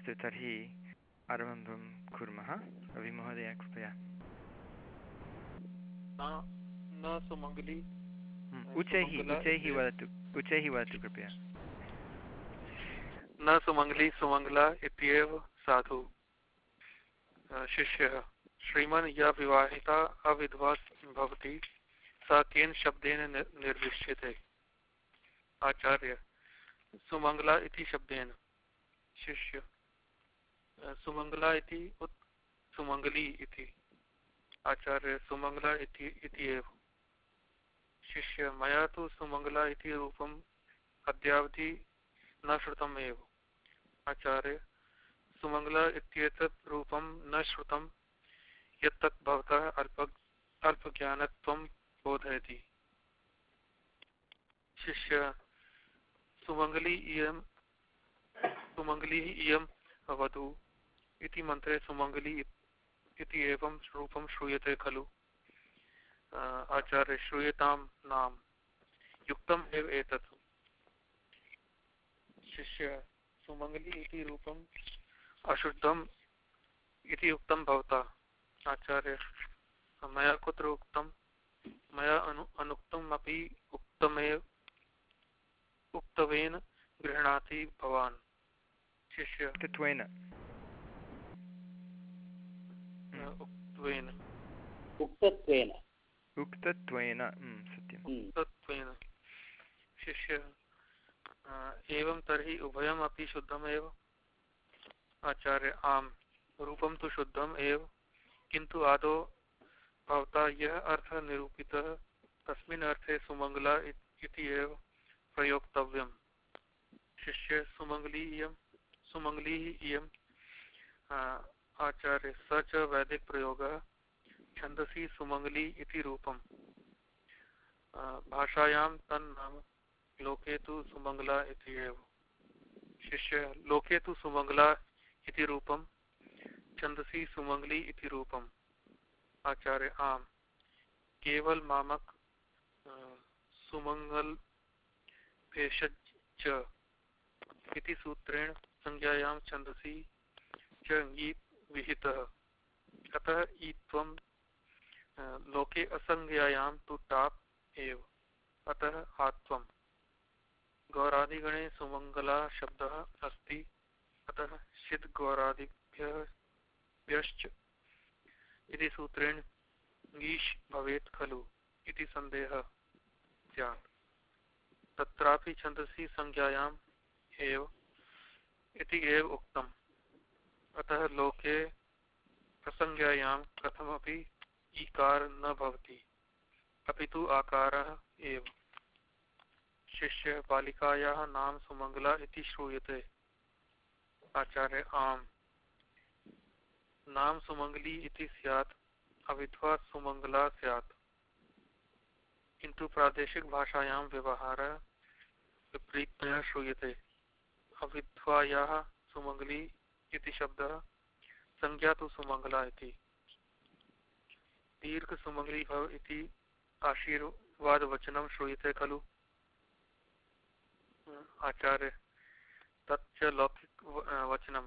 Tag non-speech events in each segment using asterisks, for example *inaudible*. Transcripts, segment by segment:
अस्तु तर्हि आरम्भं कुर्मः। रविमहोदय कृपया। उच्चैः उच्चैः वदतु उच्चैः वदतु कृपया। न सुमङ्गली सुमङ्गला इत्येव साधु। शिष्यः श्रीमन् या विवाहिता अविधवा भवति सा केन शब्देन निर्दिश्यते आचार्य सुमङ्गला इति शब्देन। शिष्य। सुमङ्गला इति उत सुमङ्गली इति, आचार्य सुमङ्गला इति इति एव शिष्य मया तु सुमङ्गला इति रूपम् अद्यावधि न श्रुतम् एव। आचार्य सुमङ्गला इत्येतत् रूपं न श्रुतं यत् भवतः अल्प अल्पज्ञानत्वं बोधयति। शिष्य सुमङ्गली इयं सुमङ्गली इयं वधू इति मन्त्रे सुमङ्गली इति एवं रूपं श्रूयते खलु। आचार्य, श्रूयतां नाम। युक्तम् एव एतत्। शिष्य, सुमङ्गली इति रूपम् अशुद्धम् इति उक्तं भवता। आचार्य, मया कुत्र उक्तं? मया अनु अनुक्तम् अपि उक्तमेव उक्तवेन गृह्णाति भवान्। शिष्य। उक्तवेन उक्तत्वेन। उक्तत्वेन सत्यम्। उक्तत्वेन। शिष्य एवं तर्हि उभयमपि शुद्धमेव? आचार्य आम्। रूपं तु शुद्धम् एव किन्तु आदौ भवता यः अर्थः निरूपितः तस्मिन् अर्थे सुमङ्गला इति एव प्रयोक्तव्यम्। शिष्य सुमङ्गली इयं सुमङ्गली इयम् आचार्य स च वैदिकप्रयोगः छन्दसि सुमङ्गली इति रूपम्। भाषायां तन्नाम लोके तु सुमङ्गला इति एव। शिष्य लोके तु सुमङ्गला इति रूपं छन्दसि सुमङ्गली इति रूपम्। आचार्य, आम्। केवल मामक सुमङ्गल भेषज इति सूत्रेण संज्ञायां छन्दसि च विहितः। अतः ईत्वं लोके असंज्ञायां तु टाप् एव। अतः आत्वम् गौरादिगणे सुमङ्गला शब्दः अस्ति। अतः सिद् गौरादिभ्यश्च इति सूत्रेण गीष् भवेत् खलु इति सन्देहः स्यात्। तत्रापि छन्दसि संज्ञायाम् एव। इति एव उक्तम्। अतः लोके असंज्ञायां कथमपि ईकार न भवति। अपितु आकारः एव। शिष्य बालिकायाः नाम सुमङ्गला इति श्रूयते। आचार्य, आम्। नाम सुमङ्गली इति स्यात् अविध्वा सुमङ्गला स्यात्। किन्तु प्रादेशिकभाषायां व्यवहारः विपरीततया श्रूयते। अविध्वायाः सुमङ्गली इति शब्दः संज्ञा तु सुमङ्गला इति। दीर्घ सुमंगली भव इति आशीर्वाद वचनम श्रूयते खलु। आचार्य, तच्च लौकिक वचनम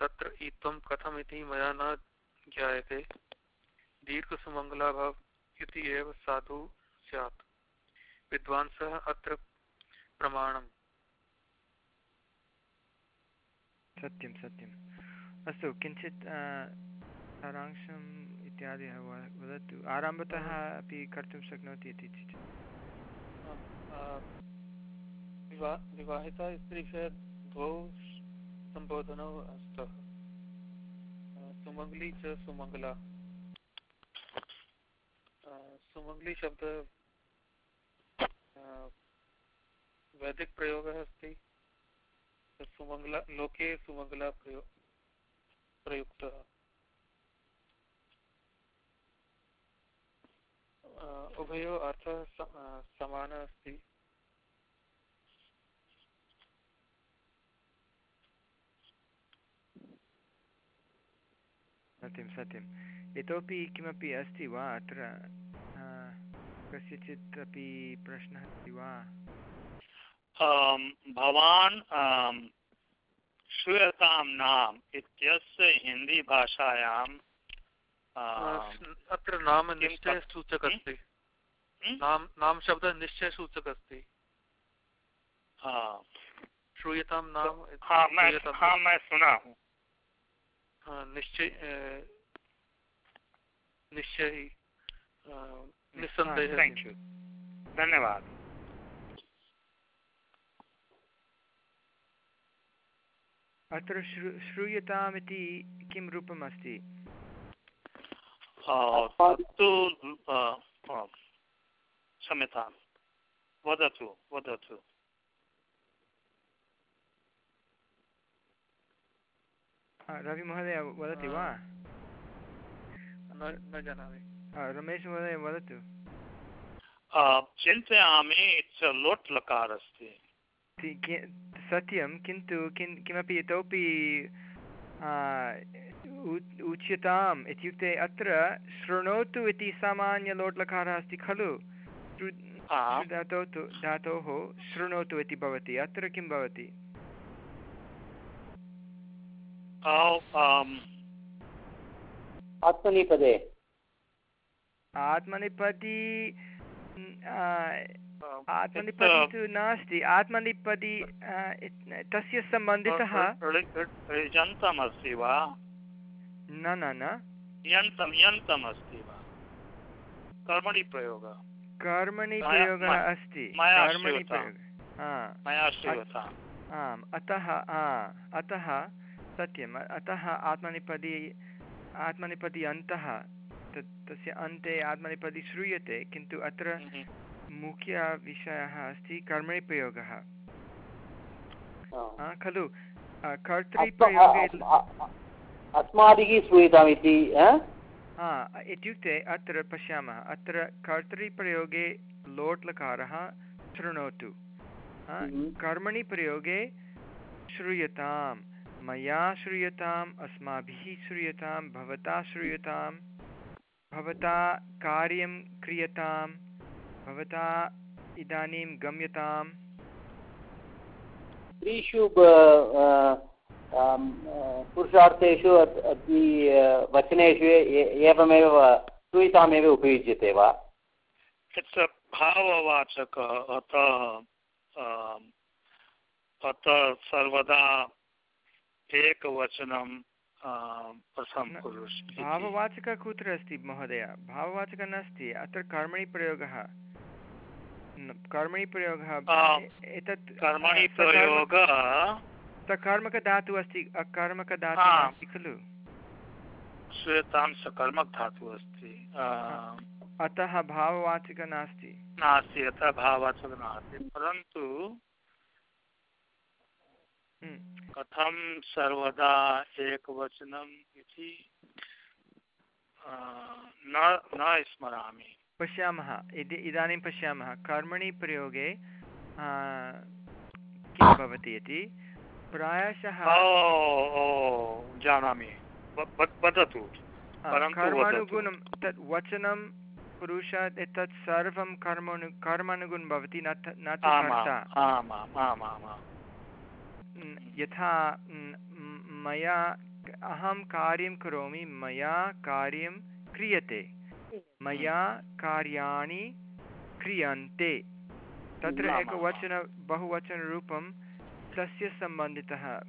तत्र इत्वं कथम इति मया न ज्ञायते। दीर्घ सुमंगला भव इति एव साधु स्यात्। विद्वांसः अत्र प्रमाणम्। सत्यं सत्यम् अस्तु किञ्चित् सारांशं इत्यादयः वदतु। आरम्भतः अपि कर्तुं शक्नोति इति चेत्। विवाहिता स्त्रीभ्यः द्वौ सम्बोधनौ स्तः सुमङ्गली च सुमङ्गला। सुमङ्गली शब्द वैदिकप्रयोगः अस्ति। सुमङ्गला लोके सुमङ्गला प्रयो, प्रयुक्तः। उभयो अर्थः समानः अस्ति। सत्यं सत्यम् इतोपि किमपि अस्ति वा अत्र? कस्यचित् अपि प्रश्नः अस्ति वा? भवान् श्रूयतां नाम इत्यस्य हिंदी भाषायां अत्र नाम निश्चयसूचक अस्ति हम्म? नाम नाम शब्दः निश्चयसूचक अस्ति हाँ। श्रूयतां नाम हाँ मैं हाँ मैं सुना हूँ। निश्चय अ, निश्चय अ, निस्संदेह धन्यवाद। अत्र श्रू श्रूयतामिति किं रूपम् अस्ति तत्तु क्षम्यतां वदतु वदतु। रविमहोदय वदति वा? न न जानामि। आ, रमेशमहोदय वदतु। चिन्तयामि लोट् लकार अस्ति सत्यं किन्तु किं किमपि इतोपि उच्यताम् इत्युक्ते अत्र शृणोतु इति सामान्यलोट्लकारः अस्ति खलु धातोः धातोः शृणोतु इति भवति अत्र किं भवति आत्मनिपदे आत्मनिपदी आत्मनिपदी इत्- तु नास्ति आत्मनिपदी तस्य सम्बन्धितः ऋ- अस्ति वा? न न न। यन्तं यन्तम् अस्ति वा? कर्मणि प्रयोगः। कर्मणि प्रयोगः अस्ति। कर्मणि प्रयोगः। आम् अतः अतः सत्यम् अतः आत्मनिपदी आत्मनिपदी अन्तः तत् तस्य अन्ते आत्मनिपदी श्रूयते किन्तु अत्र हम्म। मुख्यविषयः अस्ति कर्मणि प्रयोगः। खलु? कर्तृप्रयोगे अस्माभिः श्रूयतामिति इत्युक्ते अत्र पश्यामः। अत्र कर्तृप्रयोगे लोट्लकारः शृणोतु। Mhm. कर्मणि प्रयोगे श्रूयतां मया श्रूयताम् अस्माभिः श्रूयतां भवता श्रूयतां भवता कार्यं क्रियतां भवता इदानीं गम्यताम्? त्रिषु अ, पुरुषार्थेषु अत्- अति अ, वचनेषु एवमेव श्रूयतामेव उपयुज्यते वा? it's a भाववाचक अतः अतः सर्वदा एकवचनं। भाववाचकः कुत्र अस्ति महोदय? भाववाचकः नास्ति अत्र कर्मणि प्रयोगः। कर्मणि प्रयोगः एतत् कर्मणि प्रयोगः सकर्मकधातुः अस्ति अकर्मकधातुः. नास्ति खलु? श्रूयतां सकर्मक धातुः अस्ति अतः भाववाचकः नास्ति। नास्ति अतः भाववाचकः नास्ति परन्तु हम्म, कथं सर्वदा एकवचनम् इति न न स्मरामि। पश्यामः। इति इदानीं पश्यामः। कर्मणि प्रयोगे किं *coughs* भवति इति? प्रायशः जानामि। वदतु। कर्मानुगुणं तत् वचनं पुरुषात् एतत् सर्वं कर्मणु कर्मानुगुणं भवति न तु न, यथा मया अहं कार्यं करोमि मया कार्यं क्रियते। मया कार्याणि क्रियन्ते। तत्र एकवचन बहुवचनरूपं तस्य सम्बन्धितः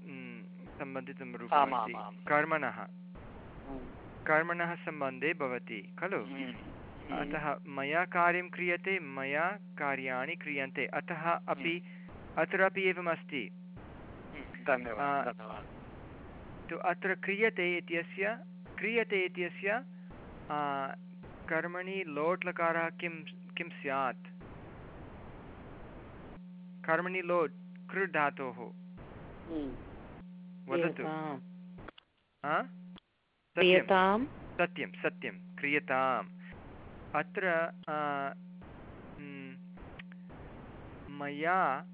सम्बन्धितं रूपम् अस्ति कर्मणः। कर्मणः सम्बन्धे भवति खलु? अतः मया कार्यं क्रियते मया कार्याणि क्रियन्ते। अतः अपि अत्रापि एवमस्ति। तु अत्र क्रियते इत्यस्य क्रियते इत्यस्य कर्मणि लोट् लकारः किं किं स्यात्? कर्मणि लोट् कृ धातोः वदतु। क्रियताम्। आ? सत्यं। सत्यं सत्यं। क्रियताम्। अत्र मया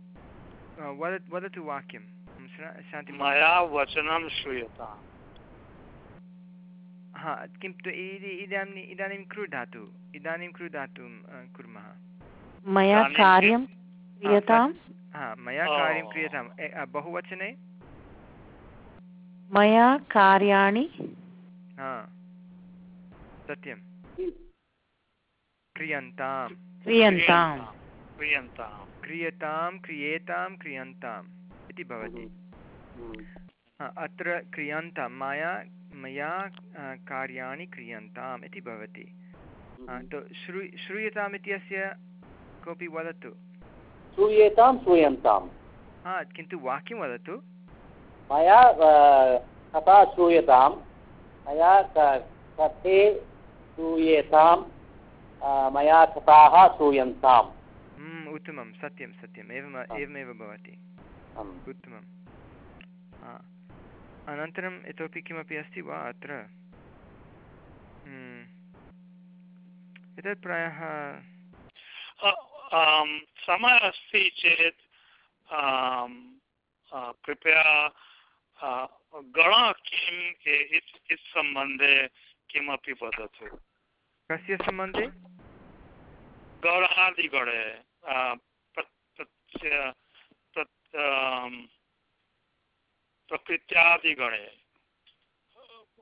वद वदतु वाक्यं। मया वचनं श्रूयताम्। हा किं तु इदि- इदानीम् इदानीं कृ धातु इदानीं कृ धातुं कुर्मः। मया कार्यं क्रियताम्। हा मया कार्यं आ, बहुवचने? मया कार्याणि हा सत्यं। क्रियन्तां क्रियन्ताम्। क्रियन्तां क्रियतां क्रियेतां क्रियन्ताम् इति भवति। हा, अत्र क्रियन्तां मया मया कार्याणि क्रियन्ताम् इति भवति। हा, तो श्रू श्रूयताम् इत्यस्य कोऽपि वदतु? श्रूयेतां श्रूयन्ताम्। हा किन्तु वाक्यं वदतु। मया कथा श्रूयतां मया कथे श्रूयेतां मया कथाः श्रूयन्ताम्। हम्म, उत्तमं सत्यं सत्यम् एवम् एवमेव भवति। उत्तमं हा। अनन्तरम् इतोपि किमपि अस्ति वा अत्र? हम्म, एतत् प्रायः समय अस्ति चेत् कृपया गण किम् इत् सम्बन्धे किमपि वदतु। कस्य सम्बन्धे? गौरहादिगणे आ, प्र- प्रत्य- प्रत्- आम्, प्रकृत्यादिगणे।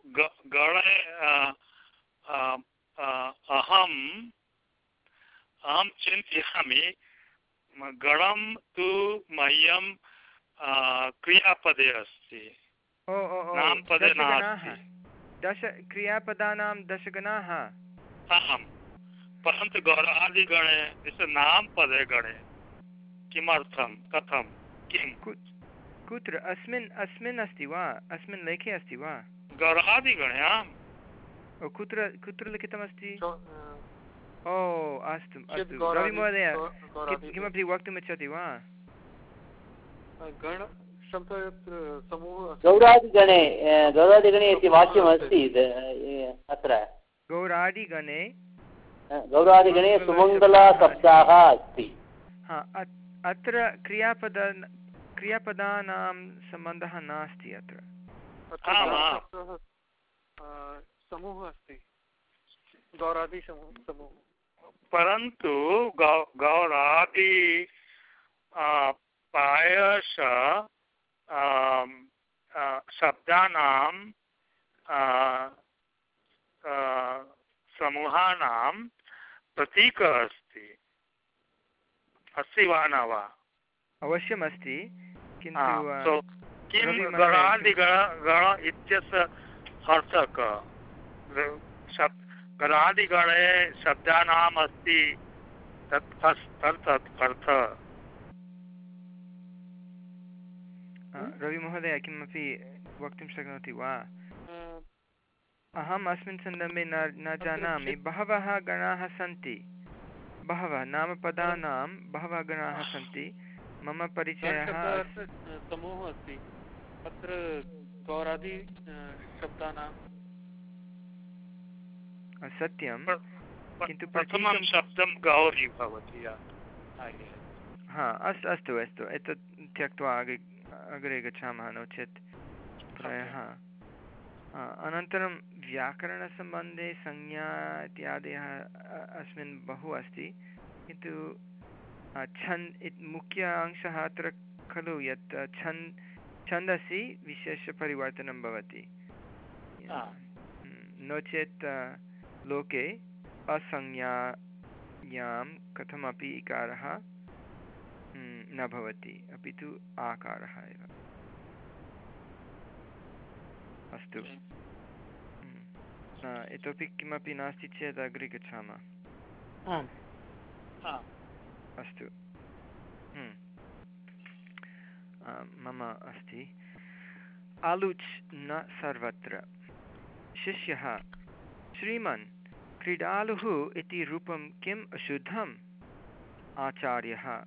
ग- गणे आ, अहम् अहं चिन्तयामि म- गणं तु मह्यं आ, क्रियापदे अस्ति। नामपदे नास्ति। दश क्रियापदानां दशगणाः। अहं। परन्तु गौरादिगणे इस् नामपदे गणे। किमर्थं? कथं? किं कुत्र अस्मिन् अस्मिन् अस्ति वा? अस्मिन् लेखे अस्ति वा? आम् ओ कुत्र कुत्र लिखितमस्ति? ओ अस्तु अस्तु। रविमहोदय किमपि वक्तुमिच्छति वा। गौरादिगणे गौरादिगणे इति वाक्यमस्ति अत्र। गौरादिगणे? गौरादिगणे सुमङ्गलाशब्दाः अस्ति। हा अत्र क्रियापद क्रियापदानां सम्बन्धः नास्ति अत्र। अ, परन्तु गौ गौरादि आ, शब्दानां समूहानां प्रतीकः अस्ति। अस्ति वा न वा? अवश्यमस्ति। किन्तु किं गणादिगण गण इत्यस्य अर्थः कः गणादिगणे शब्दानाम् अस्ति तत् तत् तत् अर्थः। रविमहोदय किमपि वक्तुं शक्नोति वा? अहम् अस्मिन् सन्दर्भे न न जानामि। बहवः गणाः सन्ति। बहवः नाम पदानां बहवः गणाः सन्ति। मम परिचयः। समूहः अस्ति। अत्र गौरादि शब्दानां सत्यं। किन्तु प्रथमं शब्दं गौरी भवति। हा अस्तु अस्तु अस्तु। एतत् त्यक्त्वा अग्रे अग्रे गच्छामः नो चेत् प्रायः। अनन्तरं व्याकरणसम्बन्धे संज्ञा इत्यादयः अस्मिन् बहु अस्ति। किन्तु छन् इत् मुख्य अंशः अत्र खलु यत् छन् छन्दसि विशेषपरिवर्तनं भवति। हम्म, नो चेत् लोके असंज्ञायां कथमपि इकारः हम्म, न भवति। अपि तु आकारः एव। अस्तु। हम्म, इतोपि किमपि नास्ति चेत् अग्रे गच्छामः। आम्। हा, अस्तु। हम्म। अ, मम अस्ति। आलुच् न सर्वत्र। शिष्यः श्रीमन् क्रीडालुः इति रूपं किम् अशुद्धम्? आचार्यः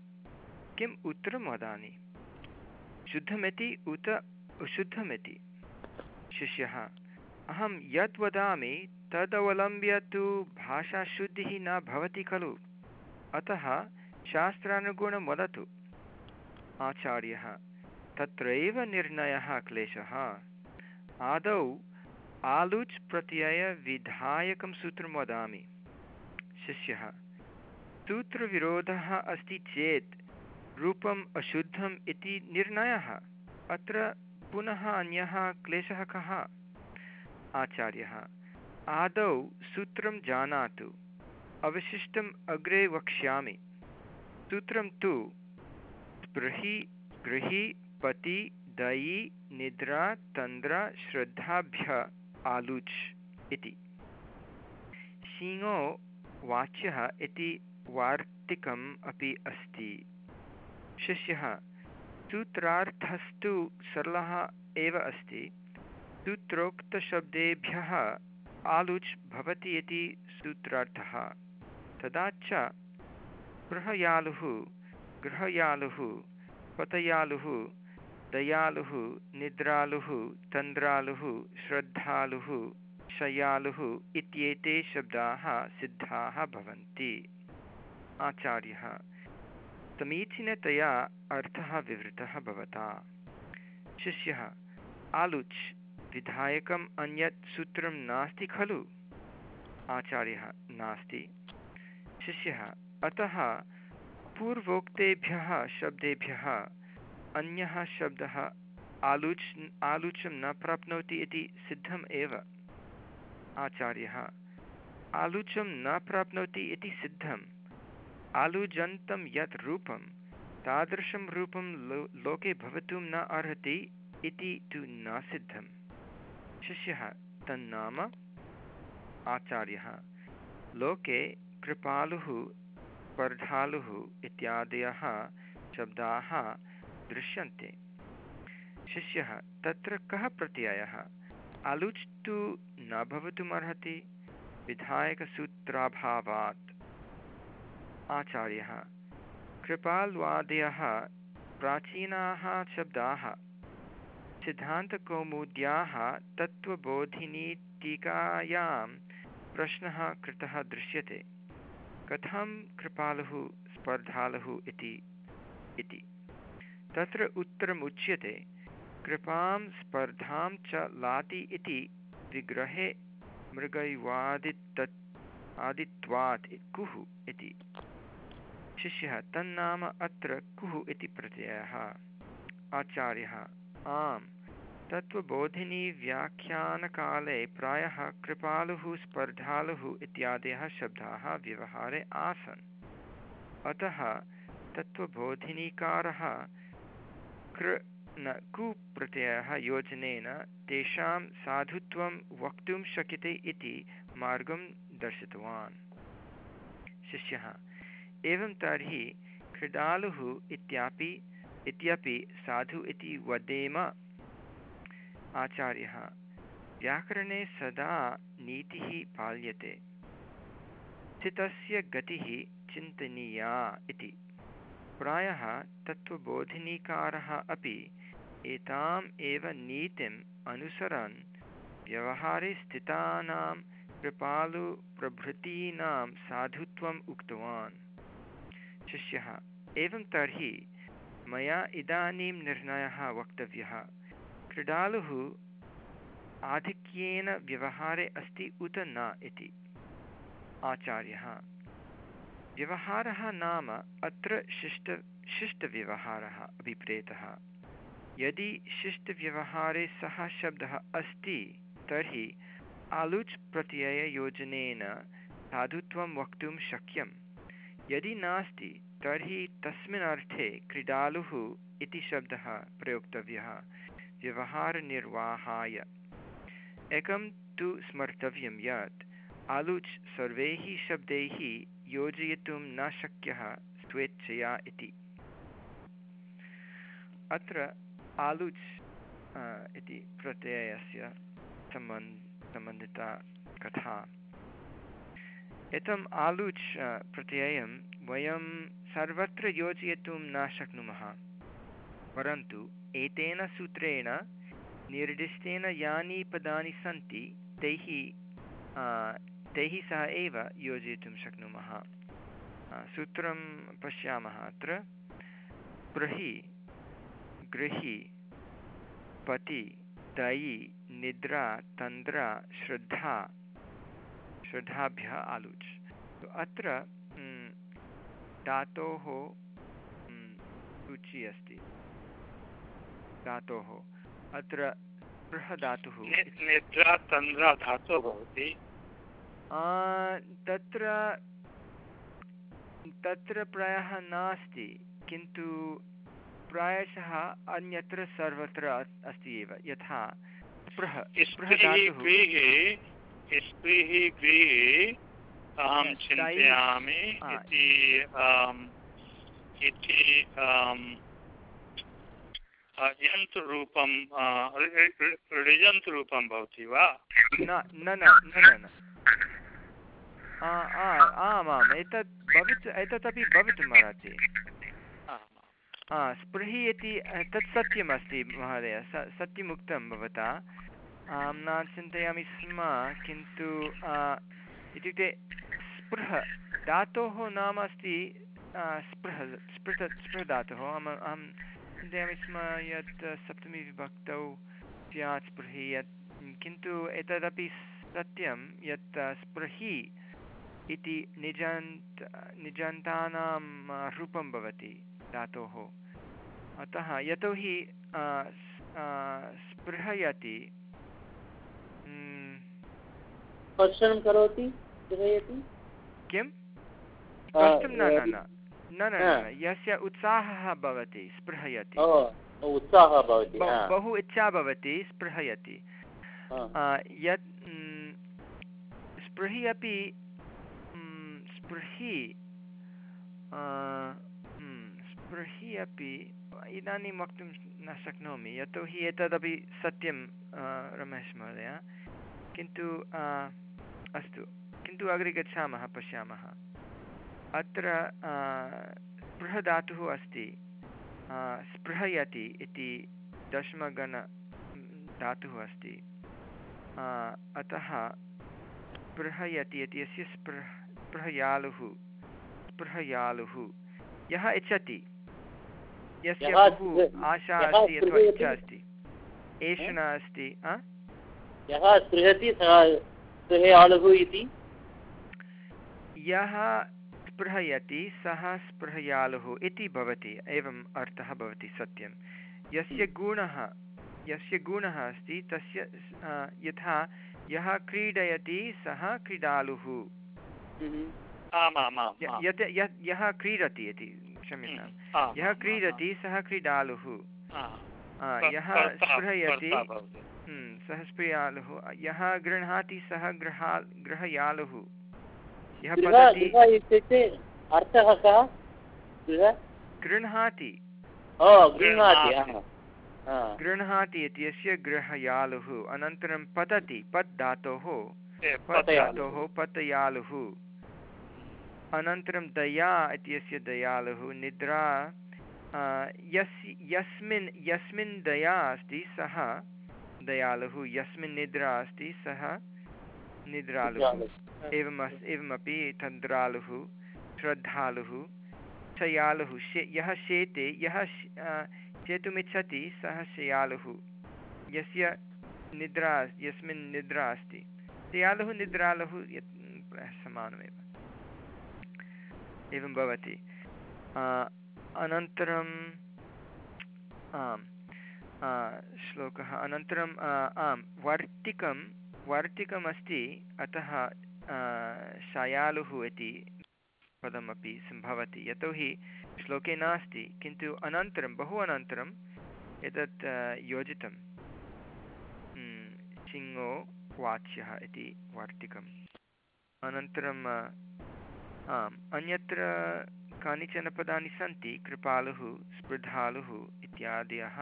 किम् उत्तरं वदामि? शुद्धमिति उत अशुद्धमिति। शिष्यः अहं यत् वदामि तदवलम्ब्य तु भाषाशुद्धिः न भवति खलु। अतः शास्त्रानुगुणं वदतु। आचार्यः, तत्रैव निर्णयः क्लेशः। आदौ आलुच् प्रत्ययविधायकं सूत्रं वदामि। शिष्यः, सूत्रविरोधः अस्ति चेत् रूपम् अशुद्धम् इति निर्णयः? अत्र पुनः अन्यः क्लेशः कः? आचार्यः, आदौ सूत्रं जानातु। अवशिष्टम् अग्रे वक्ष्यामि। सूत्रं तु स्पृहि गृहि पति, दयि, निद्रा, तन्द्र, श्रद्धाभ्य, आलुच् इति। शीङो वाच्यः इति वार्तिकम् अपि अस्ति। शिष्यः, सूत्रार्थस्तु सरलः एव अस्ति। सूत्रोक्तशब्देभ्यः आलुच् भवति इति सूत्रार्थः। तदा च गृहयालुः गृहयालुः, पतयालुः, दयालुः, निद्रालुः, तन्द्रालुः, श्रद्धालुः, शयालुः इत्येते शब्दाः सिद्धाः भवन्ति। आचार्यः, समीचीनतया अर्थः विवृतः भवता। शिष्यः, आलुच्, विधायकम् अन्यत् सूत्रं नास्ति खलु? आचार्यः, नास्ति। शिष्यः अतः पूर्वोक्तेभ्यः शब्देभ्यः अन्यः शब्दः आलुच् आलुचं न प्राप्नोति इति सिद्धम् एव। आचार्यः आलुचं न प्राप्नोति इति सिद्धम्। आलुजन्तं यत् रूपं, तादृशं रूपं लो, लोके भवितुं न अर्हति इति तु न सिद्धं शिष्यः, तन्नाम। आचार्यः, लोके कृपालुः स्पर्धालुः इत्यादयः शब्दाः दृश्यन्ते। शिष्यः, तत्र कः प्रत्ययः? अलुच् तु न भवितुमर्हति। विधायकसूत्राभावात्। आचार्यः, कृपाल्वादयः प्राचीनाः शब्दाः। सिद्धान्तकौमुद्याः तत्त्वबोधिनीटीकायां प्रश्नः कृतः दृश्यते। कथं कृपालुः स्पर्धालुः इति इति। तत्र उत्तरम् उच्यते कृपां स्पर्धां च लाति इति विग्रहे मृगैवादित् आदित्वात् कुः इति। शिष्यः, तन्नाम अत्र कुः इति प्रत्ययः? आचार्यः, आम्। तत्त्वबोधिनी व्याख्यानकाले प्रायः कृपालुः, स्पर्धालुः इत्यादयः शब्दाः व्यवहारे आसन्। अतः तत्त्वबोधिनीकारः कृ न कु प्रत्ययः योजनेन तेषां साधुत्वं वक्तुं शक्यते इति मार्गं दर्शितवान्। शिष्यः, एवं तर्हि क्रीडालुः इत्यपि इत्यपि साधु इति वदेम आचार्यः। व्याकरणे सदा नीतिः पाल्यते। स्थितस्य गतिः चिन्तनीया इति। प्रायः तत्त्वबोधिनीकारः अपि एताम् एव नीतिम् अनुसरन्। व्यवहारे स्थितानां कृपालुप्रभृतीनां साधुत्वम् उक्तवान्। शिष्यः, एवं तर्हि मया इदानीं निर्णयः वक्तव्यः। क्रीडालुः आधिक्येन व्यवहारे अस्ति उत न इति। आचार्यः, व्यवहारः नाम अत्र शिष्ट, शिष्टव्यवहारः अभिप्रेतः। यदि शिष्टव्यवहारे सः शब्दः अस्ति, तर्हि आलुच् प्रत्यययोजनेन साधुत्वं वक्तुं शक्यं। यदि नास्ति, तर्हि तस्मिन् अर्थे क्रीडालुः इति शब्दः प्रयोक्तव्यः। व्यवहारनिर्वाहाय। एकं तु स्मर्तव्यं यत् आलुच् सर्वैः शब्दैः योजयितुं न शक्यः स्वेच्छया इति। अत्र आलुच् इति प्रत्ययस्य सम्बन्ध सम्बन्धिता कथा। एतम् आलुच् प्रत्ययं वयं सर्वत्र योजयितुं न शक्नुमः। परन्तु एतेन सूत्रेण निर्दिष्टेन यानि पदानि सन्ति तैः तैः सह एव योजयितुं शक्नुमः। सूत्रं पश्यामः अत्र। प्रहि गृहि पति, दयि, निद्रा, तन्द्रा, श्रद्धा, श्रद्धाभ्यः आलुच्। अत्र धातोः सूची अस्ति। धातोः अत्र स्पृह धातुः निद्रा तन्द्रा धातुः भवति। आ, तत्र तत्र प्रायः नास्ति किन्तु प्रायशः अन्यत्र सर्वत्र अस्ति एव यथा स्पृह गृहे स्त्रीः गृहे अहं चिन्तयामि. इति ऋ- ऋजन्तरूपं भवति वा? न न न न आमाम् एतत् भवित् एतदपि भवितुमर्हति स्पृहि इति तत् सत्यमस्ति महोदय स सत्यमुक्तं भवता। अहं न चिन्तयामि स्म किन्तु इत्युक्ते स्पृह धातोः नाम अस्ति स्पृह स्पृह स्पृह धातुः अहम् अहं चिन्तयामि स्म यत् सप्तमी विभक्तौ स्यात् स्पृहि यत् किन्तु एतदपि सत्यं यत् स्पृहि इति निजन्त निजन्तानां रूपं भवति धातोः। अतः यतोहि स्पृहयति स्पर्शनं करोति किं? कष्टं न न। न न यस्य उत्साहः भवति स्पृहयति। उत्साहः भवति बहु इच्छा भवति स्पृहयति। यत् स्पृहि अपि स्पृहि स्पृहि अपि इदानीं वक्तुं न शक्नोमि यतोहि एतदपि सत्यं आ, रमेश महोदय। किन्तु अस्तु। किन्तु अग्रे गच्छामः पश्यामः। अत्र स्पृहधातुः अस्ति। स्पृहयति इति दशमगण धातुः अस्ति। अतः स्पृहयति इति यस्य स्पृह स्पृहयालुः स्पृहयालुः यः इच्छति। यस्य बहु आशा अस्ति अथवा इच्छा अस्ति। एषणा अस्ति यः स्पृहति सः स्पृहयालुः इति? यः स्पृहयति सः स्पृहयालुः इति भवति एवम् अर्थः भवति सत्यं यस्य गुणः यस्य गुणः अस्ति तस्य यथा यः क्रीडयति सः क्रीडालुः। हम्म। आम् आम् आम्। य- यत् क्रीडति इति क्षम्यतां यः क्रीडति सः क्रीडालुः। यः स्पृहयति। हम्म, सः स्पृयालुः यः गृह्णाति सः गृहा गृहयालुः। यः गृह पतति। गृह इत्युक्ते अर्थः कः? गृह्णाति। ओ गृह्णाति। हा, हा। इत्यस्य गृहयालुः अनन्तरं पतति पत् धातोः पत् धातोः पतयालुः। अनन्तरं दया इत्यस्य दयालुः निद्रा। यस् यस्मिन् यस्मिन् दया अस्ति सः दयालुः यस्मिन् निद्रा अस्ति सः निद्रालुः। एवम् अस् एवमपि तन्द्रालुः श्रद्धालुः शयालुः। शे यः शेते यः शेतुमिच्छति सः शयालुः। यस्य निद्रा यस्मिन् निद्रा अस्ति। शयालुः निद्रालुः यत् समानमेव। एवं भवति। आ, अनन्तरम् आम् श्लोकः। अनन्तरम् आ, वर्तिकं वर्तिकमस्ति अतः शयालुः इति पदमपि सम्भवति। यतोहि श्लोके नास्ति किन्तु अनन्तरं बहु अनन्तरम् एतत् योजितं। हम्म, सिंहो वाच्यः इति वार्तिकम्। अनन्तरम् आम् अन्यत्र कानिचन पदानि सन्ति कृपालुः स्पृधालुः इत्यादयः।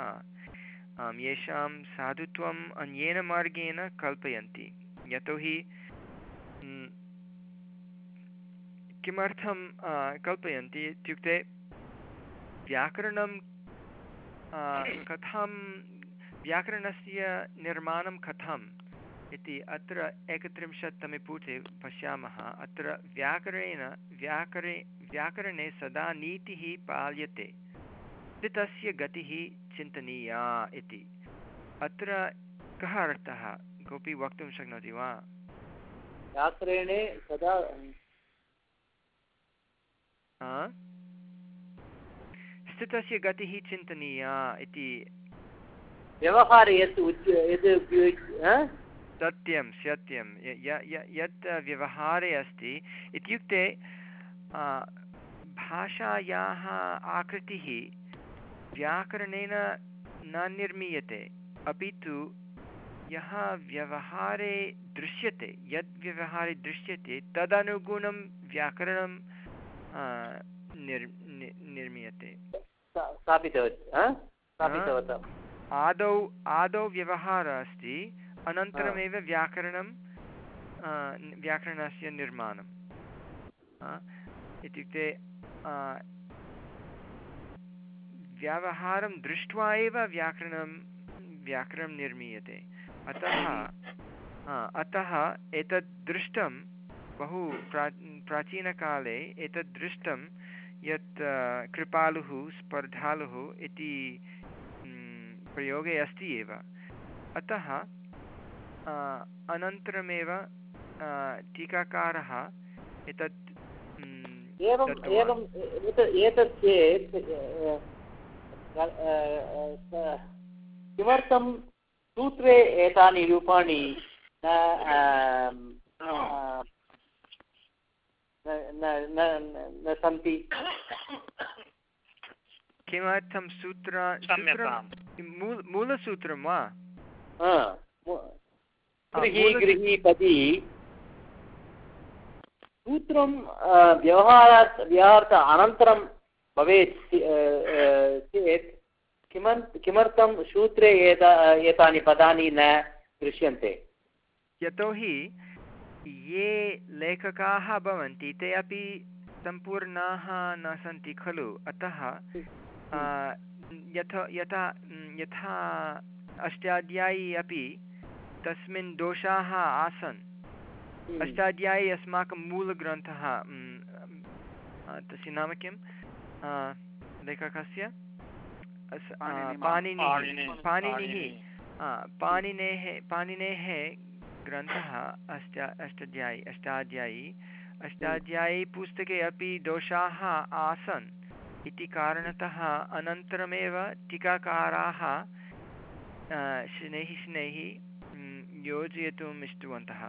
येषां साधुत्वम् अन्येन मार्गेण कल्पयन्ति। यतोहि किमर्थं कल्पयन्ति इत्युक्ते व्याकरणं कथं, व्याकरणस्य निर्माणं कथम् इति अत्र एकत्रिंशत्तमे पुटे पश्यामः। अत्र व्याकरणेन व्याकरे, व्याकरणे सदा नीतिः पाल्यते। तस्य गतिः चिन्तनीया इति। अत्र कः अर्थः? कोऽपि वक्तुं शक्नोति वा? व्याकरणे सदा स्थितस्य गतिः चिन्तनीया इति। व्यवहारे यत् सत्यं सत्यं। यत् व्यवहारे अस्ति इत्युक्ते भाषायाः आकृतिः व्याकरणेन न निर्मीयते अपि तु यः व्यवहारे दृश्यते यद् व्यवहारे दृश्यते तदनुगुणं व्याकरणं निर् निर्मीयते। आदौ आदौ व्यवहारः अस्ति अनन्तरमेव व्याकरणं व्याकरणस्य निर्माणं। आ, इत्युक्ते व्यवहारं दृष्ट्वा एव व्याकरणं व्याकरणं निर्मीयते। अतः अतः एतत् दृष्टं बहु प्रा प्राचीनकाले एतत् दृष्टं यत् कृपालुः स्पर्धालुः इति प्रयोगे अस्ति एव। अतः अनन्तरमेव टीकाकारः एतत् एवम् एवम् एतत् एतत् चेत् किमर्थं सूत्रे एतानि रूपाणि न सन्ति? किमर्थं सूत्र क्षम्यताम्। सूत्रं मूल मूलसूत्रं वा? गृही गृही पदी सूत्रं व्यवहारात् व्यवहारात् अनन्तरं भवेत् चेत् किमन् किमर्थं सूत्रे एता एतानि पदानि न दृश्यन्ते? यतोहि ये लेखकाः भवन्ति ते अपि सम्पूर्णाः न सन्ति खलु। अतः यथा यथा यथा अष्टाध्यायी अपि तस्मिन् दोषाः आसन्। अष्टाध्यायी अस्माकं मूलग्रन्थः तस्य नाम किं लेखकस्य? पाणिनिः पाणिनिः पाणिनिः पाणिनेः ग्रन्थः अष्ट अष्टाध्यायी अष्टाध्यायी। अष्टाध्यायी पुस्तके अपि दोषाः आसन्। इति कारणतः अनन्तरमेव टीकाकाराः शनैः शनैः योजयितुम् इष्टवन्तः।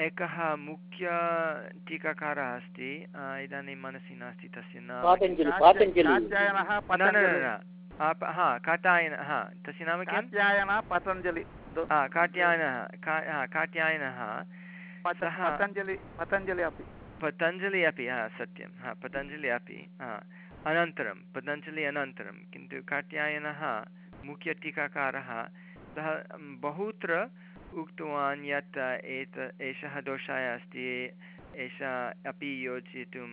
एकः मुख्यटीकाकारः अस्ति आ, इदानीं मनसि नास्ति तस्य नाम। पातञ्जलि कात्यायनः हा काटायन हा तस्य नाम किं पतञ्जलि। हा कात्यायनः का हा कात्यायनः। सः पतञ्जलि पतञ्जलि अपि। पतञ्जलि अपि हा सत्यं हा पतञ्जलि अपि हा अनन्तरं पतञ्जलि अनन्तरं किन्तु कात्यायनः मुख्यटीकाकारः सः अं, बहुत्र उक्तवान् यत् एत, एषः दोषाय अस्ति, एषा अपि योजयितुं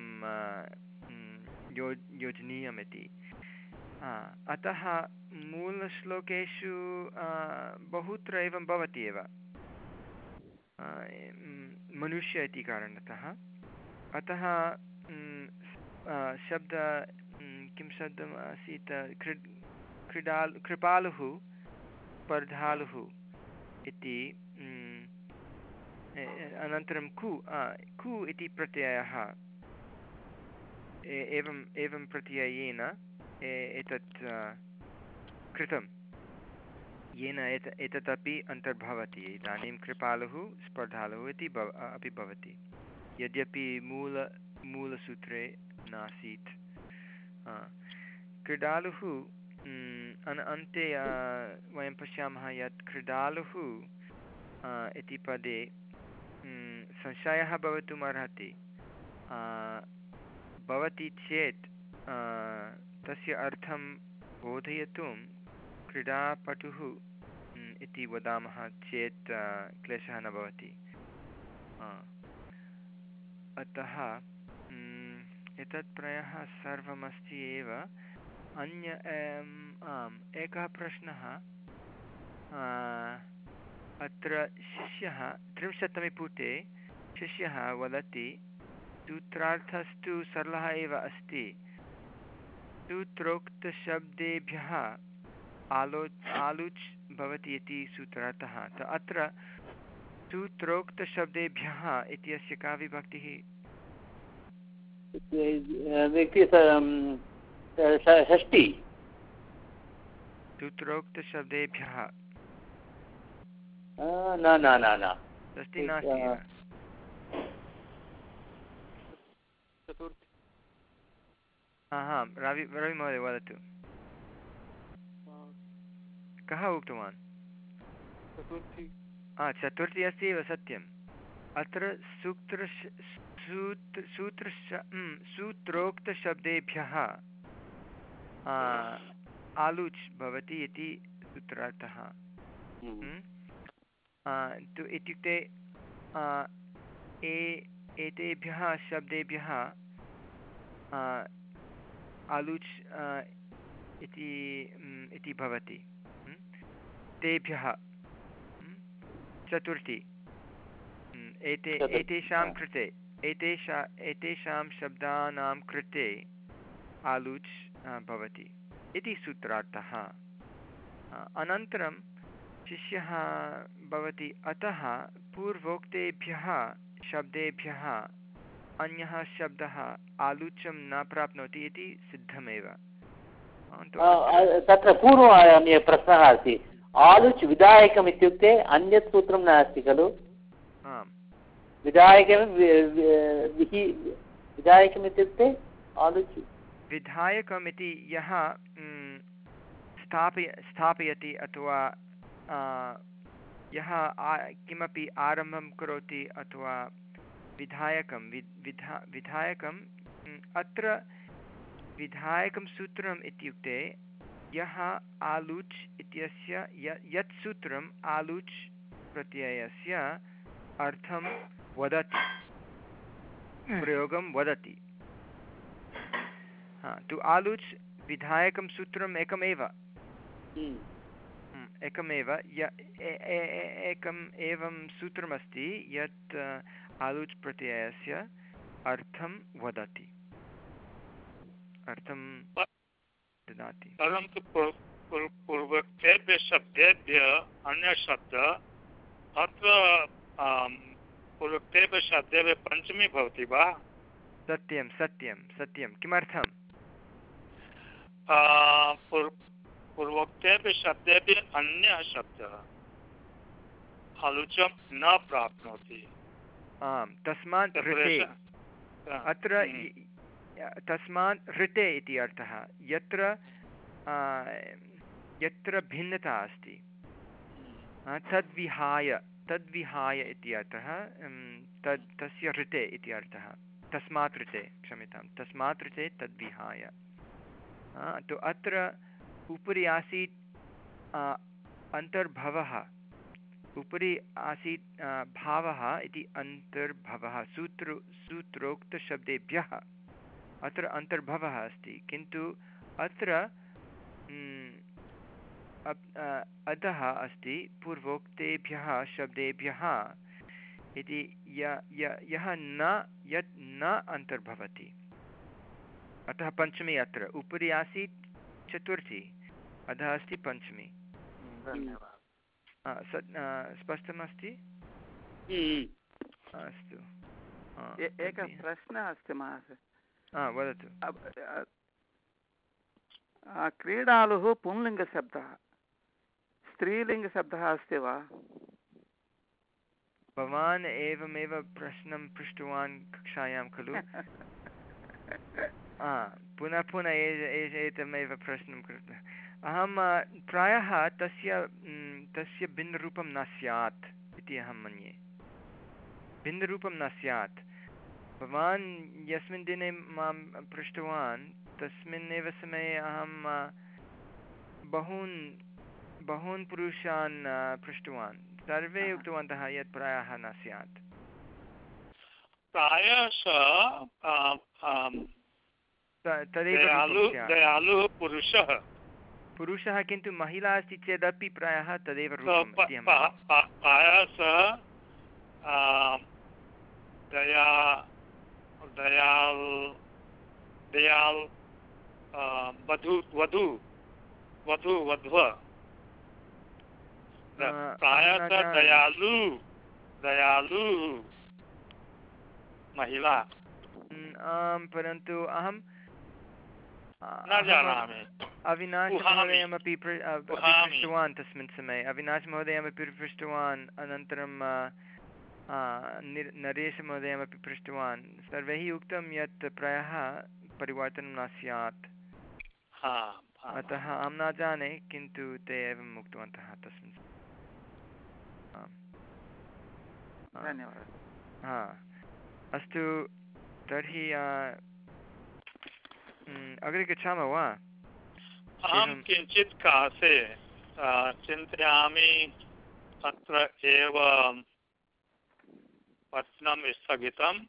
यो, योजनीयमिति। अतः मूलश्लोकेषु बहुत्र एवं भवति एव। मनुष्य इति कारणतः। अतः शब्द किं शब्दम् आसीत्? क्रि, क्रीडालु, कृपालुः, स्पर्धालुः। इति अनन्तरं कु कु इति प्रत्ययः। एवम् एवं प्रत्ययेन एतत् कृतं। येन एत, एतदपि अन्तर्भवति। इदानीं कृपालुः, स्पर्धालुः इति भव अपि भवति। यद्यपि मूल, मूलसूत्रे नासीत् क्रीडालुः अन्ते आ, वयं पश्यामः यत् क्रीडालुः आ, इति पदे म्, संशयः भवितुम् अर्हति। आ, भवति चेत् तस्य अर्थं बोधयितुं क्रीडापटुः इति वदामः चेत् क्लेशः न भवति। अतः म्, एतत् प्रायः सर्वमस्ति एव। अन्य आम्, एकः प्रश्नः अत्र शिष्यः त्रिंशत्तमे पुटे शिष्यः वदति, सूत्रार्थस्तु सरलः एव अस्ति। सूत्रोक्तशब्देभ्यः आलो आलुच् भवति इति सूत्रार्थः। अत्र सूत्रोक्तशब्देभ्यः इत्यस्य का विभक्तिः? षष्टि सूत्रोक्तशब्देभ्यः न न न न। नास्ति रवि रविमहोदय वदतु। कः उक्तवान्? चतुर्थी। अस्ति एव सत्यम्। अत्र सूत्र सूत्र सूत्रश सूत्रोक्तशब्देभ्यः। आलुच् भवति इति सूत्रार्थः। हम्म। म्? आ, तु इत्युक्ते ए एतेभ्यः शब्देभ्यः आलुच् इति इति भवति। तेभ्यः चतुर्थी। एते एतेषां कृते एतेषा एतेषां शब्दानां कृते आलुच् भवति। इति सूत्रार्थः। अनन्तरं शिष्यः भवति अतः पूर्वोक्तेभ्यः शब्देभ्यः अन्यः शब्दः आलुचं न प्राप्नोति इति सिद्धमेव। तत्र पूर्वम् अन्य प्रश्नः अस्ति। आलुच् विधायकम् इत्युक्ते अन्यत् सूत्रं नास्ति खलु? आम्। विधायकं विधायकम् इत्युक्ते आलुच् विधायकम् इति यः स्थापय स्थापयति अथवा यः किमपि आरम्भं करोति अथवा विधायकं विधा विधायकं म्, अत्र विधायकं सूत्रम् इत्युक्ते यः आलुच् इत्यस्य य यत् सूत्रम् आलुच् प्रत्ययस्य अर्थं वदति प्रयोगं वदति। तु आलुच् विधायकं सूत्रम् एकमेव। हम्म। हम्, एकमेव। य ए- ए- ए- एकम् एवं सूत्रमस्ति यत् आलुच् प्रत्ययस्य अर्थं वदति। अर्थं ददाति। परन्तु पूर्- पूर्- पूर्वोक्तेभ्य शब्देभ्य अन्यशब्द अत्र पूर्वोक्तेभ्य शब्देभ्य पञ्चमी भवति वा? सत्यं सत्यं सत्यं। किमर्थं आ, पूर्- पूर्वोक्तेभ्य शब्देभ्य अन्यः शब्दः। आलुचं न प्राप्नोति। आम् तस्मात् अत्र हम्म, तस्मात् ऋते इति अर्थः। यत्र यत्र भिन्नता अस्ति। तद्विहाय तद्विहाय इति अर्थः। तद् तस्य ऋते इति अर्थः। तस्मात् ऋते क्षम्यतां तस्मात् ऋते तद्विहाय। आ, तु अत्र उपरि आसीत् अन्तर्भवः। उपरि आसीत् भावः इति अन्तर्भवः सूत्र सूत्रोक्तशब्देभ्यः। अत्र अन्तर्भवः अस्ति किन्तु अत्र म्, अप्- अ, अधः अस्ति पूर्वोक्तेभ्यः शब्देभ्यः इति यः न यत् न अन्तर्भवति। अतः पञ्चमी अत्र। उपरि आसीत् चतुर्थी। अधः अस्ति पञ्चमी। स्पष्टमस्ति। अस्तु। एकः प्रश्नः अस्ति महाशय। वदतु। क्रीडालुः पुंलिङ्गशब्दः। स्त्रीलिङ्गशब्दः अस्ति वा? भवान् एवमेव प्रश्नं पृष्टवान् कक्षायां खलु? *laughs* पुनः पुनः ए- ए- एतमेव प्रश्नं कृतः अहं प्रायः तस्य तस्य भिन्नरूपं न स्यात् इति अहं मन्ये भिन्नरूपं न स्यात् भवान् यस्मिन् दिने माँ पृष्टवान् तस्मिन्नेव समये अहं बहून् बहून् पुरुषान् पृष्टवान् सर्वे। उक्तवन्तः यत् प्रायः न स्यात् प्रायशः त- तदेव दयालु पुरुषः। पुरुषः किन्तु महिला अस्ति चेदपि प्रायः तदेव स रूपम् प- इति अहं प- प- प्रायशः आम्, दया दयाल् दयाल् वधु वधु वधु वध्व। आ, अहं न प्रायशः जानामि। दयालु दयालु महिला। परन्तु अहं न जानामि अविनाशमहोदयमपि। पृष्टवान् तस्मिन् समये अविनाशमहोदयमपि पृष्टवान् अनन्तरं निर् नरेशमहोदयमपि पृष्टवान् सर्वैः उक्तं यत् प्रायः परिवर्तनं न स्यात्। अतः अहं न जाने किन्तु ते एवम् उक्तवन्तः तस्मिन्। धन्यवादः हा अस्तु तर्हि अ, अग्रे गच्छामः वा? अहं किञ्चित् कासे चिन्तयामि अत्र एव पठनं स्थगितं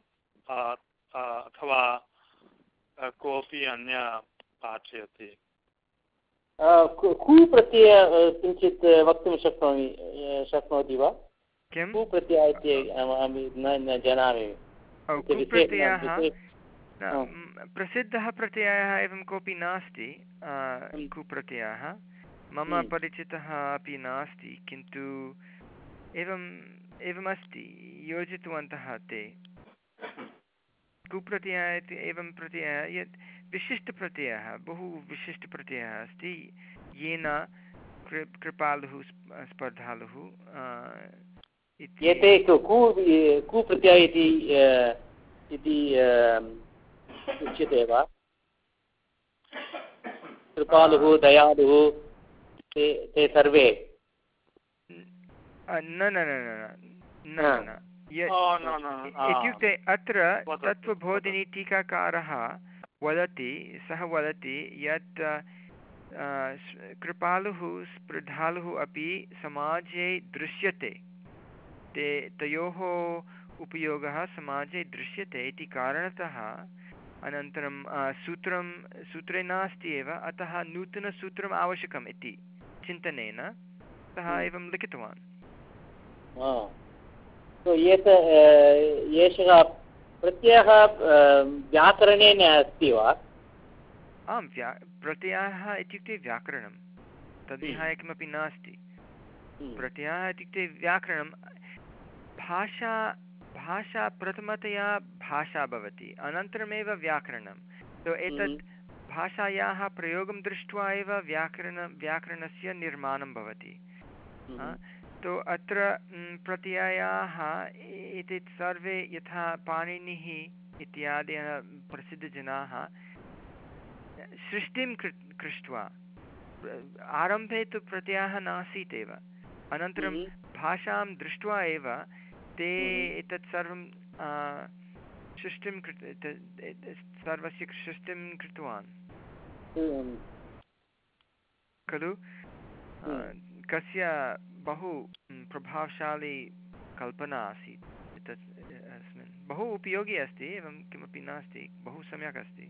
अ, अथवा कोऽपि अन्य पाठयति। अ, कु कु प्रत्यय किञ्चित् वक्तुं शक्नोमि शक्नोति वा? किं कु प्रत्यय इति अहं न जानामि। प्रसिद्धः प्रत्ययः एवं कोऽपि नास्ति हम्म। कुप्रत्ययः मम हम्म। परिचितः अपि नास्ति किन्तु एवम् एवमस्ति योजितवन्तः ते। कुप्रत्ययः इति एवं प्रत्ययः यत् विशिष्टप्रत्ययः बहु विशिष्टप्रत्ययः अस्ति। येन कृ कृपालुः स्प- स्पर्धालुः एते कु कु- कु प्रत्यय इति इति उच्यते वा कृपालुः दयालुः ते ते सर्वे। अ, न न न न इत्युक्ते अत्र तत्त्वबोधिनी टीकाकारः वदति सः वदति यत् कृपालुः स्पृधालुः अपि समाजे दृश्यते। ते तयोः उपयोगः समाजे दृश्यते इति कारणतः अनन्तरं सूत्रं सूत्रे नास्ति एव अतः नूतनसूत्रम् आवश्यकम् इति चिन्तनेन सः हम्म। एवं लिखितवान्। तो एषः प्रत्ययः व्याकरणेन अस्ति वा आं व्या प्रत्ययः इत्युक्ते व्याकरणं तद्विहाय किमपि नास्ति हम्म। प्रत्ययः इत्युक्ते व्याकरणं भाषा भाषा प्रथमतया भाषा भवति अनन्तरमेव व्याकरणं। तो एतत् भाषायाः प्रयोगं दृष्ट्वा एव व्याकरण व्याकरणस्य निर्माणं भवति। हम्म। तो अत्र प्रत्ययाः एते सर्वे यथा पाणिनिः इत्यादयः प्रसिद्धजनाः सृष्टिं कृ कृष्ट्वा। आरम्भे तु प्रत्ययः नासीत् एव अनन्तरं हम्म। भाषां दृष्ट्वा एव ते हम्म। एतत् सर्वं सृष्टिं कृ एतत्- एतत् सर्वस्य सृष्टिं कृतवान् हम्म। खलु हम्म। कस्य बहु प्रभावशाली कल्पना आसीत् एतत् अस्मिन् बहु उपयोगी अस्ति एवं किमपि नास्ति बहु सम्यक् अस्ति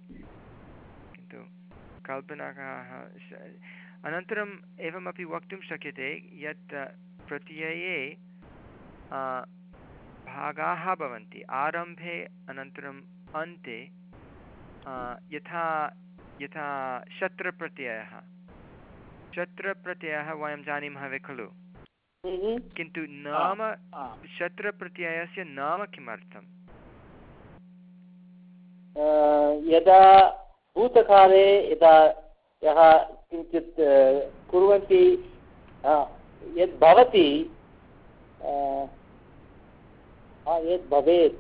किन्तु कल्पनाकाः अनन्तरम् एवमपि वक्तुं शक्यते यत् प्रत्यये भागाः भवन्ति। आरम्भे अनन्तरम् अन्ते यथा यथा शत्रप्रत्ययः। शत्रप्रत्ययः वयं जानीमः खलु? हम्म। किन्तु नाम शत्रप्रत्ययस्य नाम किमर्थम्? यदा भूतकाले यदा यः किञ्चित् कुर्वन्ति यद् भवति अ, यद् भवेत्।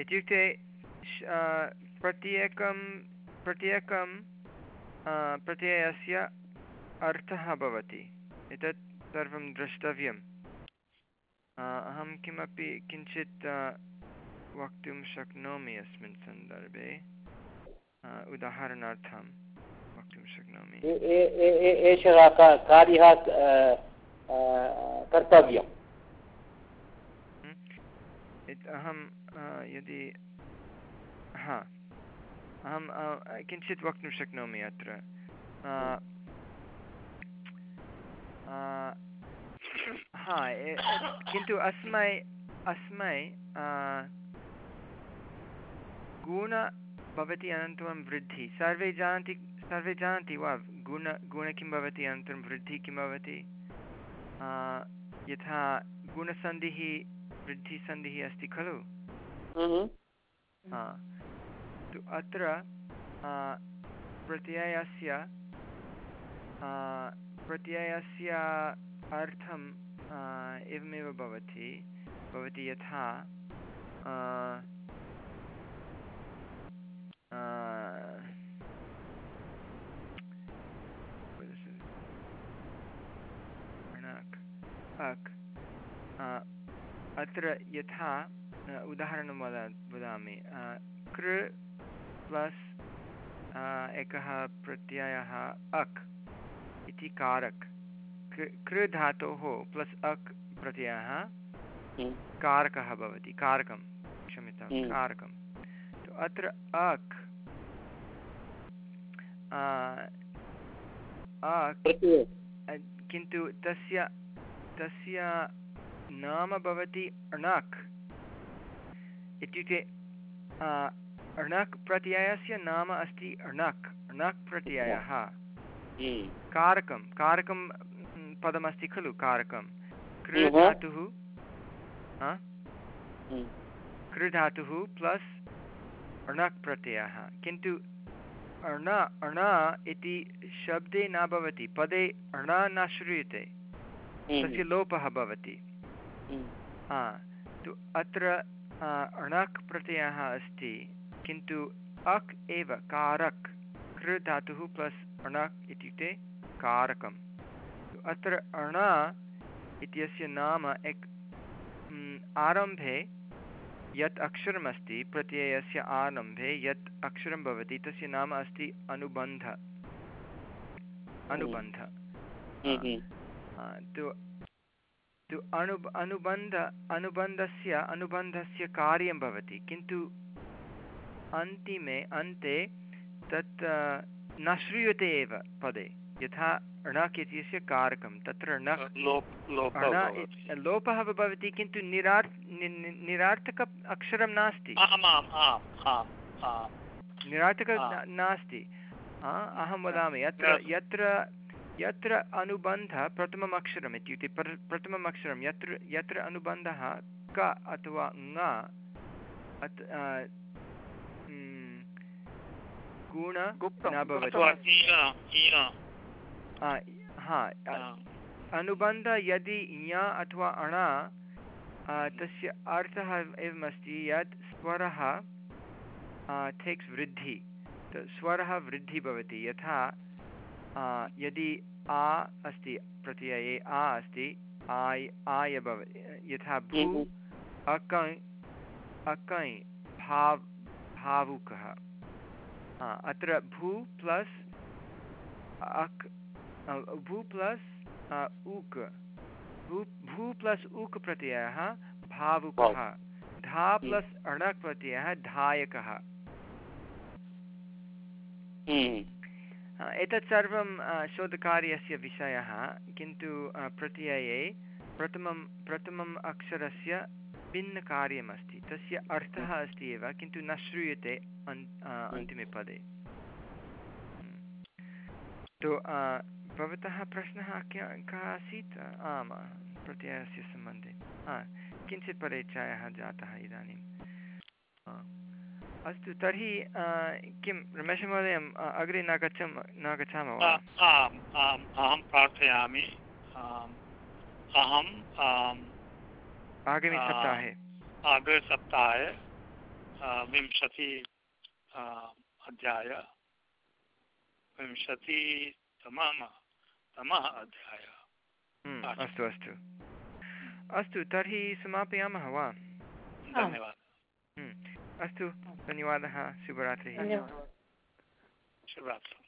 इत्युक्ते प्रत्येकं प्रत्येकं प्रत्ययस्य अर्थः भवति। एतत् सर्वं द्रष्टव्यम्। अहं किमपि किञ्चित् वक्तुं शक्नोमि अस्मिन् सन्दर्भे। उदाहरणार्थं वक्तुं शक्नोमि। एषः कार्यः कर्तव्यम्। यत् अहं यदि, हा। अहं किञ्चित् वक्तुं शक्नोमि अत्र। हा किन्तु अस्मै अस्मै गुण भवति अनन्तरं वृद्धि। सर्वे जानन्ति सर्वे जानन्ति वा? गुण गुण किं भवति अनन्तरं वृद्धिः किं भवति? यथा गुणसन्धिः वृद्धिसन्धिः अस्ति खलु? हम्म। हा। तु अत्र प्रत्ययस्य प्रत्ययस्य अर्थं आ, एवमेव भवति। भवति यथा आ, आ, what is it? णक् अक् आ, अत्र यथा उदाहरणं वद वदामि। कृ प्लस् एकः प्रत्ययः अक् इति कारक्। कृ कृ धातोः प्लस् अक् प्रत्ययः हम्म, कारकः भवति कारकं क्षम्यतां हम्म। कारकं। तु अत्र अक् किन्तु तस्य तस्य नाम भवति अणक्। इत्युक्ते अणक् प्रत्ययस्य नाम अस्ति अणक्। अणक् प्रत्ययः। हम्म, कारकं। कारकं पदमस्ति खलु कारकं। कृ Mhm. धातुः हा? हम्म, कृ धातुः प्लस् अणक् प्रत्ययः। किन्तु अण अण इति शब्दे न भवति। पदे अण न श्रूयते। हम्म, तस्य लोपः भवति। हम्म, हा तु अत्र अणक् प्रत्ययः अस्ति किन्तु अक् एव कारक् कृ धातुः प्लस् अणक् इत्युक्ते कारकं तु अत्र अण इत्यस्य नाम एक् आरम्भे यत् अक्षरमस्ति प्रत्ययस्य आरम्भे यत् अक्षरं भवति तस्य नाम अस्ति अनुबन्ध। अनुबन्ध। हम्म, हम्म, तु तु अनु अनुबन्ध अनुबन्धस्य अनुबन्धस्य कार्यं भवति। किन्तु अन्तिमे अन्ते तत् न श्रूयते एव पदे। यथा णक् इत्यस्य कारकं तत्र लोप भवति। किन्तु निरार् निरार्थक अक्षरं नास्ति। निरार्थक नास्ति। अहं वदामि यत्र यत्र यत्र अनुबन्धः प्रथमम् अक्षरम् इत्युक्ते प्र प्रथमम् अक्षरं यत्र यत्र अनुबन्धः क अथवा ङ अत् गुण न भवति। हा अनुबन्ध यदि ञ अथवा अण तस्य अर्थः एवमस्ति यत् स्वरः टेक्स् वृद्धि। स्वरः वृद्धिः भवति। यथा यदि आ अस्ति प्रत्यये आ अस्ति आय् आय भवति यथा भू अकै अकै भाव् भावुकः। अत्र भू प्लस् अक् भू प्लस् उक्। भू भू प्लस् उक् प्रत्ययः भावुकः। धा प्लस् अणक् प्रत्ययः धायकः एतत् सर्वं शोधकार्यस्य विषयः किन्तु प्रत्यये प्रथमं प्रथमम् अक्षरस्य भिन्नकार्यमस्ति। तस्य अर्थः अस्ति एव किन्तु न श्रूयते अन् अन्तिमे पदे। तु अ, भवतः प्रश्नः कः आसीत्? आम् प्रत्ययस्य सम्बन्धे। हा किञ्चित् परिचयः जातः इदानीं। अस्तु तर्हि किं रमेशमहोदयम् अ, अग्रे न गच्छाम न गच्छामः वा आम् आम् अहं प्रार्थयामि अहं आगामिसप्ताहे अग्रसप्ताहे विंशति अध्याय विंशतितमः तमः अध्याय। हम्म, अस्तु। अस्तु अस्तु। अस्तु तर्हि समापयामः वा? धन्यवादः। हम्म, अस्तु धन्यवादः शुभरात्रिः। शुभरात्रिः।